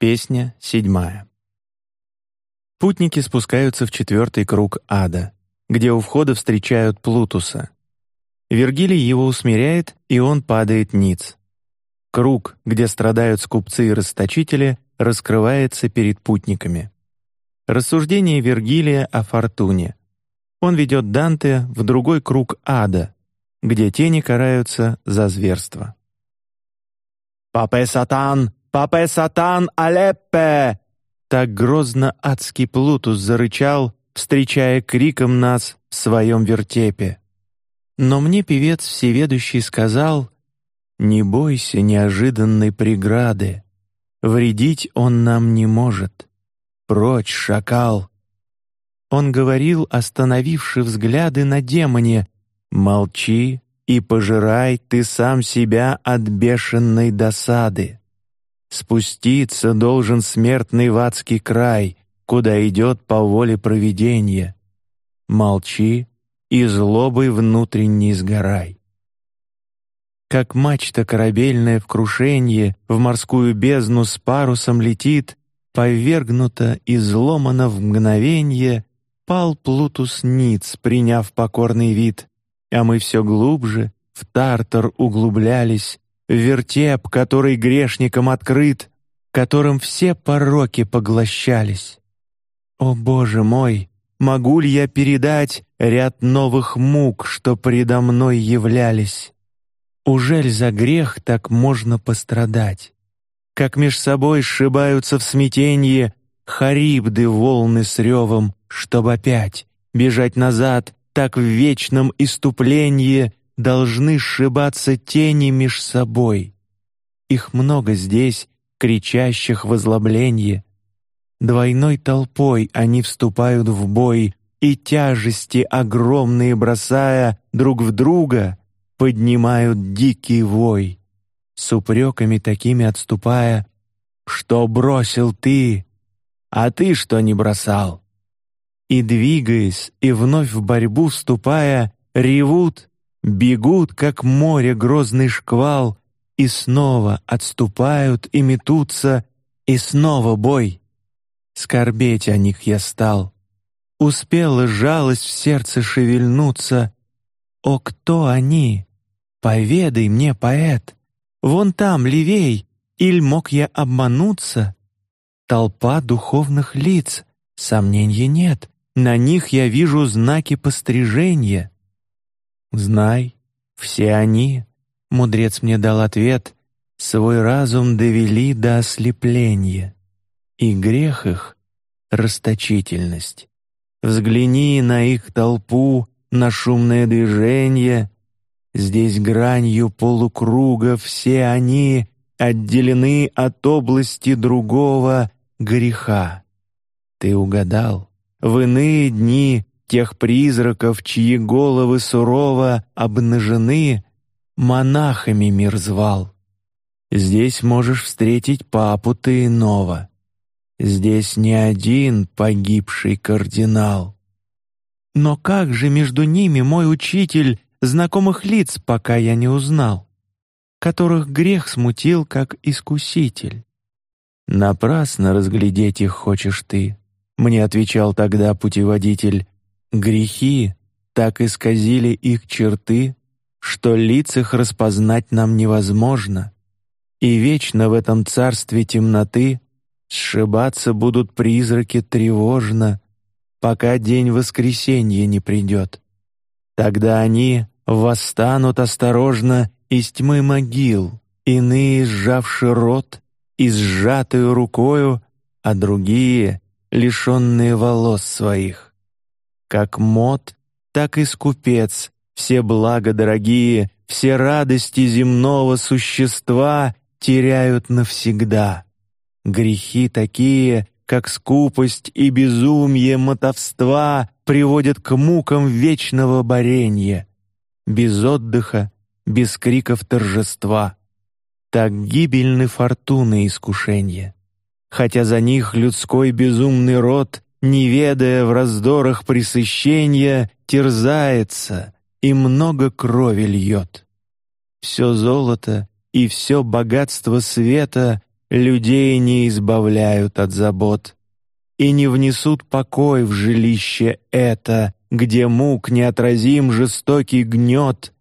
Песня седьмая. Путники спускаются в четвертый круг ада, где у входа встречают Плутуса. Вергилий его усмиряет, и он падает ниц. Круг, где страдают скупцы и расточители, раскрывается перед путниками. Рассуждение Вергилия о фортуне. Он ведет Данте в другой круг ада, где тени караются за зверство. «Папе Сатан! Папе Сатан Алеппе!» Так грозно адский Плутус зарычал, встречая криком нас в своем вертепе. Но мне певец всеведущий сказал: не бойся неожиданной преграды, вредить он нам не может. Прочь, шакал! Он говорил, остановивший взгляды на демоне, молчи и пожирай ты сам себя от бешеной досады. Спуститься должен смертный в адский край, куда идет по воле провидения. Молчи и злобой внутренней сгорай. Как мачта корабельная в крушенье в морскую бездну с парусом летит, повергнута и зломана в мгновенье, пал Плутус ниц, приняв покорный вид, а мы все глубже в тартар углублялись, вертеп, который грешникам открыт, которым все пороки поглощались. О Боже мой, могу ли я передать ряд новых мук, что предо мной являлись? Ужель за грех так можно пострадать? Как меж собой сшибаются в смятенье харибды волны с ревом, чтобы опять бежать назад, так в вечном иступлении должны сшибаться тени меж собой. Их много здесь, кричащих в озлобленье. Двойной толпой они вступают в бой и тяжести огромные бросая друг в друга, поднимают дикий вой, с упреками такими отступая, что бросил ты, а ты что не бросал. И двигаясь и вновь в борьбу вступая, ревут бегут, как море грозный шквал, и снова отступают и метутся, и снова бой. Скорбеть о них я стал. Успела жалость в сердце шевельнуться. О, кто они? Поведай мне, поэт. Вон там, левей, иль мог я обмануться? Толпа духовных лиц, сомнений нет. На них я вижу знаки пострижения. Знай, все они, мудрец мне дал ответ, свой разум довели до ослепления, и грех их — расточительность. Взгляни на их толпу, на шумное движение. Здесь гранью полукруга все они отделены от области другого греха. Ты угадал. В иные дни тех призраков, чьи головы сурово обнажены, монахами мир звал. Здесь можешь встретить папу ты иного. Здесь не один погибший кардинал. Но как же между ними мой учитель знакомых лиц, пока я не узнал, которых грех смутил как искуситель? Напрасно разглядеть их хочешь ты, мне отвечал тогда путеводитель. Грехи так исказили их черты, что лиц их распознать нам невозможно, и вечно в этом царстве темноты сшибаться будут призраки тревожно, пока день воскресенья не придет. Тогда они восстанут осторожно из тьмы могил, иные сжавши рот и сжатую рукою, а другие лишенные волос своих. Как мод, так и скупец, все блага дорогие, все радости земного существа теряют навсегда. Грехи такие, как скупость и безумие мотовства, приводят к мукам вечного борения, без отдыха, без криков торжества. Так гибельны фортуны искушения, хотя за них людской безумный род не ведая в раздорах пресыщения, терзается и много крови льет. Все золото и все богатство света людей не избавляют от забот и не внесут покой в жилище это, где мук неотразим жестокий гнет.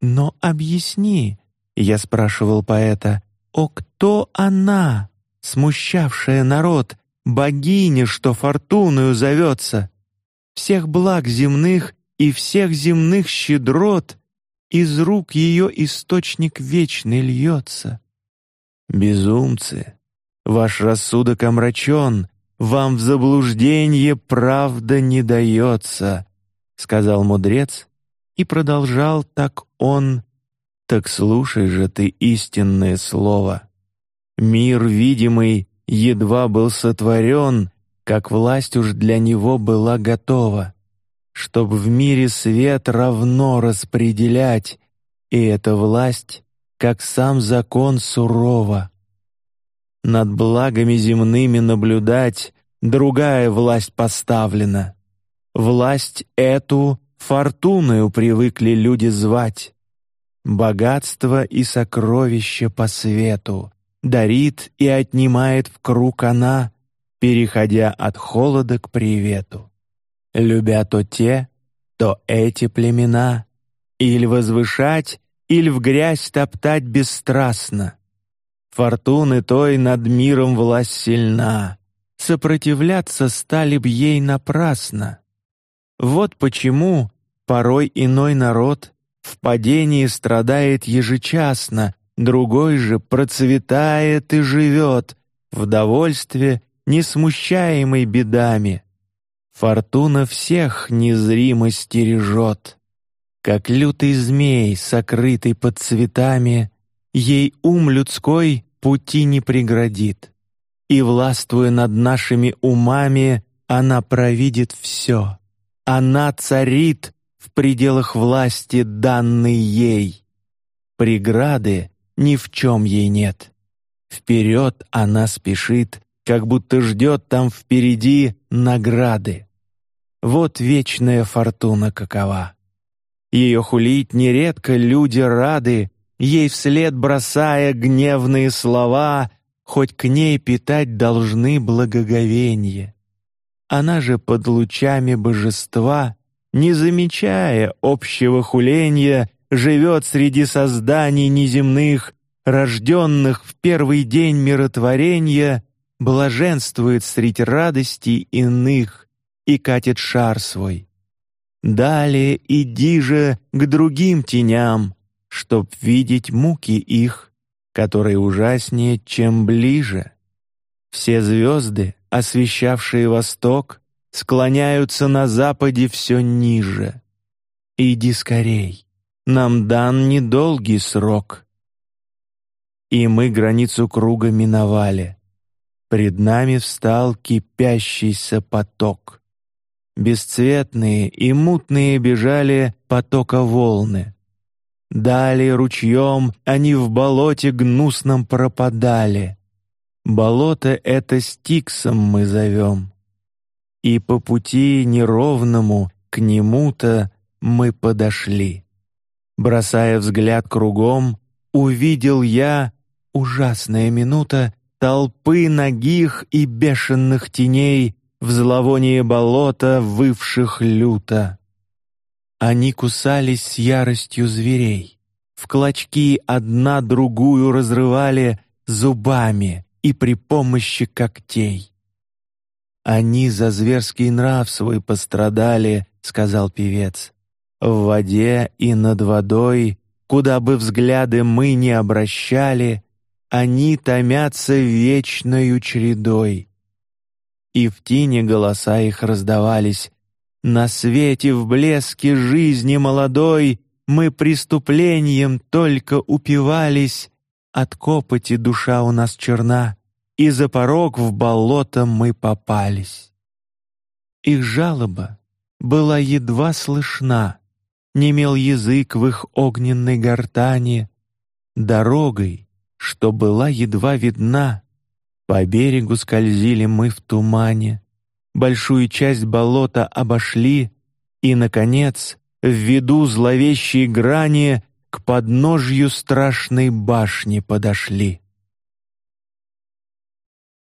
Но объясни, я спрашивал поэта, о кто она, смущавшая народ, богиня, что фортуною зовется? Всех благ земных и всех земных щедрот из рук ее источник вечный льется. Безумцы, ваш рассудок омрачен, вам в заблуждение правда не дается, сказал мудрец и продолжал так он. Так слушай же ты истинное слово. Мир видимый едва был сотворен, как власть уж для него была готова, чтоб в мире свет равно распределять, и эта власть, как сам закон сурова. Над благами земными наблюдать другая власть поставлена. Власть эту фортуною привыкли люди звать. Богатство и сокровища по свету дарит и отнимает в круг она, переходя от холода к привету. Любя то те, то эти племена, или возвышать, или в грязь топтать бесстрастно. Фортуны той над миром власть сильна, сопротивляться стали б ей напрасно. Вот почему порой иной народ в падении страдает ежечасно, другой же процветает и живет в довольстве, не смущаемый бедами. Фортуна всех незримо стережет, как лютый змей, сокрытый под цветами, ей ум людской пути не преградит, и властвуя над нашими умами, она провидит все. Она царит в пределах власти данной ей. Преграды ни в чем ей нет. Вперед она спешит, как будто ждет там впереди награды. Вот вечная фортуна какова. Ее хулить нередко люди рады, ей вслед бросая гневные слова, хоть к ней питать должны благоговение. Она же под лучами божества, не замечая общего хуления, живет среди созданий неземных, рожденных в первый день миротворения, блаженствует среди радостей иных и катит шар свой. Далее иди же к другим теням, чтоб видеть муки их, которые ужаснее, чем ближе. Все звезды освещавшие восток, склоняются на западе все ниже. Иди скорей, нам дан недолгий срок. И мы границу круга миновали. Пред нами встал кипящийся поток. Бесцветные и мутные бежали потока волны. Далее ручьем они в болоте гнусном пропадали. Болото это Стиксом мы зовем, и по пути неровному к нему-то мы подошли. Бросая взгляд кругом, увидел я ужасная минута толпы ногих и бешеных теней в зловоние болота, вывших люто. Они кусались с яростью зверей, в клочки одна другую разрывали зубами и при помощи когтей. Они за зверский нрав свой пострадали, сказал певец. В воде и над водой, куда бы взгляды мы не обращали, они томятся вечною чередой. И в тени голоса их раздавались. На свете в блеске жизни молодой мы преступлением только упивались, от копоти душа у нас черна, и за порог в болото мы попались. Их жалоба была едва слышна, не мел язык в их огненной гортани, дорогой, что была едва видна, по берегу скользили мы в тумане, большую часть болота обошли и, наконец, в виду зловещей грани к подножью страшной башни подошли.